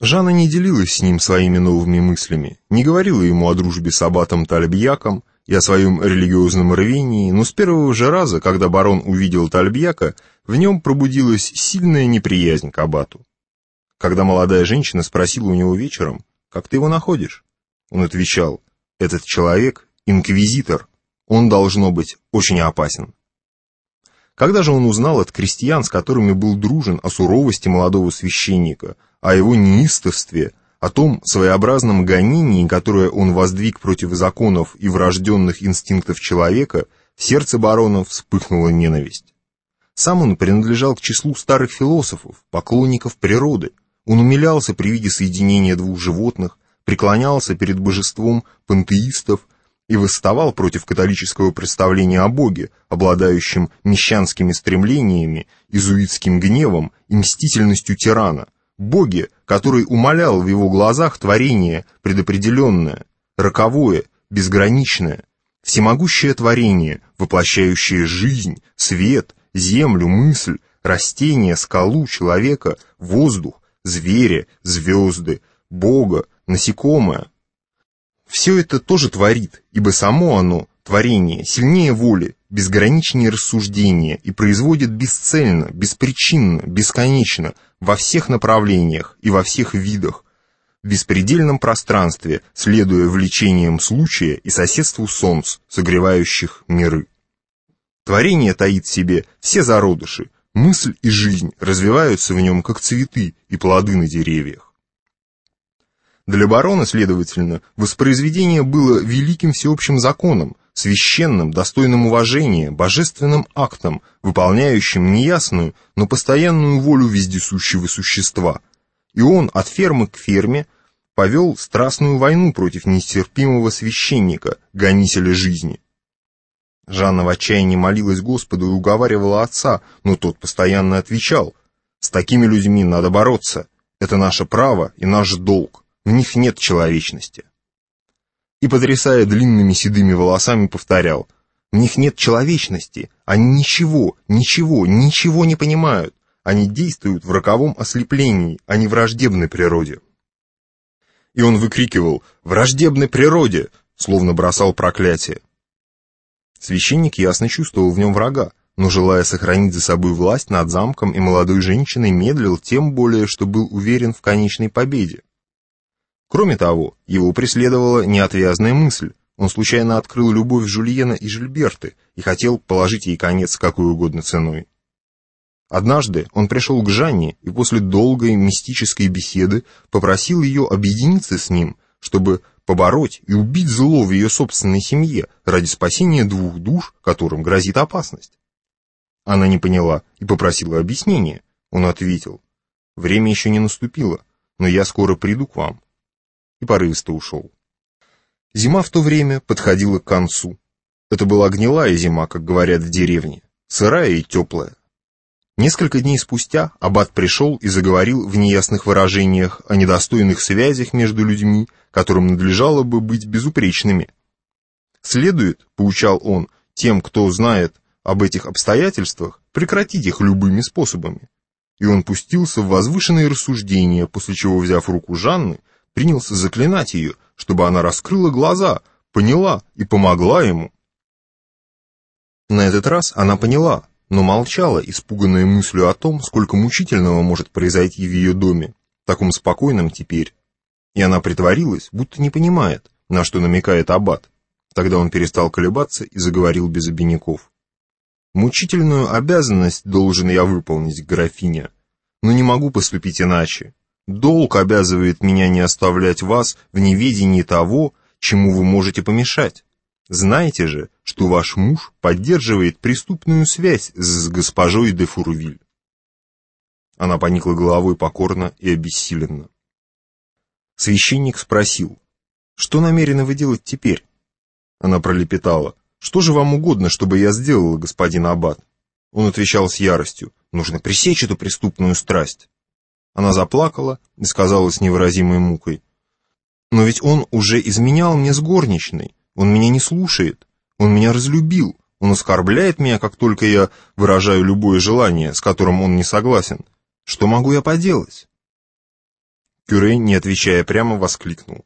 Жанна не делилась с ним своими новыми мыслями, не говорила ему о дружбе с аббатом Тальбьяком и о своем религиозном рвении, но с первого же раза, когда барон увидел Тальбьяка, в нем пробудилась сильная неприязнь к аббату. Когда молодая женщина спросила у него вечером, «Как ты его находишь?» Он отвечал, «Этот человек — инквизитор, он, должно быть, очень опасен». Когда же он узнал от крестьян, с которыми был дружен, о суровости молодого священника, о его неистовстве, о том своеобразном гонении, которое он воздвиг против законов и врожденных инстинктов человека, в сердце барона вспыхнула ненависть. Сам он принадлежал к числу старых философов, поклонников природы. Он умилялся при виде соединения двух животных, преклонялся перед божеством пантеистов, и восставал против католического представления о Боге, обладающем мещанскими стремлениями, изуитским гневом и мстительностью тирана, Боге, который умолял в его глазах творение предопределенное, роковое, безграничное, всемогущее творение, воплощающее жизнь, свет, землю, мысль, растения, скалу, человека, воздух, зверя, звезды, Бога, насекомое, все это тоже творит, ибо само оно, творение, сильнее воли, безграничнее рассуждения и производит бесцельно, беспричинно, бесконечно, во всех направлениях и во всех видах, в беспредельном пространстве, следуя влечениям случая и соседству солнц, согревающих миры. Творение таит в себе все зародыши, мысль и жизнь развиваются в нем, как цветы и плоды на деревьях. Для барона, следовательно, воспроизведение было великим всеобщим законом, священным, достойным уважения, божественным актом, выполняющим неясную, но постоянную волю вездесущего существа. И он от фермы к ферме повел страстную войну против нестерпимого священника, гонителя жизни. Жанна в отчаянии молилась Господу и уговаривала отца, но тот постоянно отвечал, «С такими людьми надо бороться, это наше право и наш долг» в них нет человечности. И, потрясая длинными седыми волосами, повторял, в них нет человечности, они ничего, ничего, ничего не понимают, они действуют в роковом ослеплении, а не враждебной природе. И он выкрикивал «Враждебной природе!», словно бросал проклятие. Священник ясно чувствовал в нем врага, но, желая сохранить за собой власть над замком и молодой женщиной, медлил тем более, что был уверен в конечной победе. Кроме того, его преследовала неотвязная мысль. Он случайно открыл любовь Жульена и Жильберты и хотел положить ей конец какой угодно ценой. Однажды он пришел к Жанне и после долгой мистической беседы попросил ее объединиться с ним, чтобы побороть и убить зло в ее собственной семье ради спасения двух душ, которым грозит опасность. Она не поняла и попросила объяснения. Он ответил, «Время еще не наступило, но я скоро приду к вам и порывисто ушел. Зима в то время подходила к концу. Это была гнилая зима, как говорят в деревне, сырая и теплая. Несколько дней спустя аббат пришел и заговорил в неясных выражениях о недостойных связях между людьми, которым надлежало бы быть безупречными. Следует, поучал он, тем, кто знает об этих обстоятельствах, прекратить их любыми способами. И он пустился в возвышенные рассуждения, после чего, взяв руку Жанны, принялся заклинать ее, чтобы она раскрыла глаза, поняла и помогла ему. На этот раз она поняла, но молчала, испуганная мыслью о том, сколько мучительного может произойти в ее доме, таком спокойном теперь. И она притворилась, будто не понимает, на что намекает аббат. Тогда он перестал колебаться и заговорил без обиняков. «Мучительную обязанность должен я выполнить, графиня, но не могу поступить иначе. Долг обязывает меня не оставлять вас в неведении того, чему вы можете помешать. Знаете же, что ваш муж поддерживает преступную связь с госпожой де Фурвиль. Она поникла головой покорно и обессиленно. Священник спросил, что намерены вы делать теперь? Она пролепетала, что же вам угодно, чтобы я сделала, господин Аббат? Он отвечал с яростью, нужно пресечь эту преступную страсть. Она заплакала и сказала с невыразимой мукой. «Но ведь он уже изменял мне с горничной. Он меня не слушает. Он меня разлюбил. Он оскорбляет меня, как только я выражаю любое желание, с которым он не согласен. Что могу я поделать?» Кюре, не отвечая прямо, воскликнул.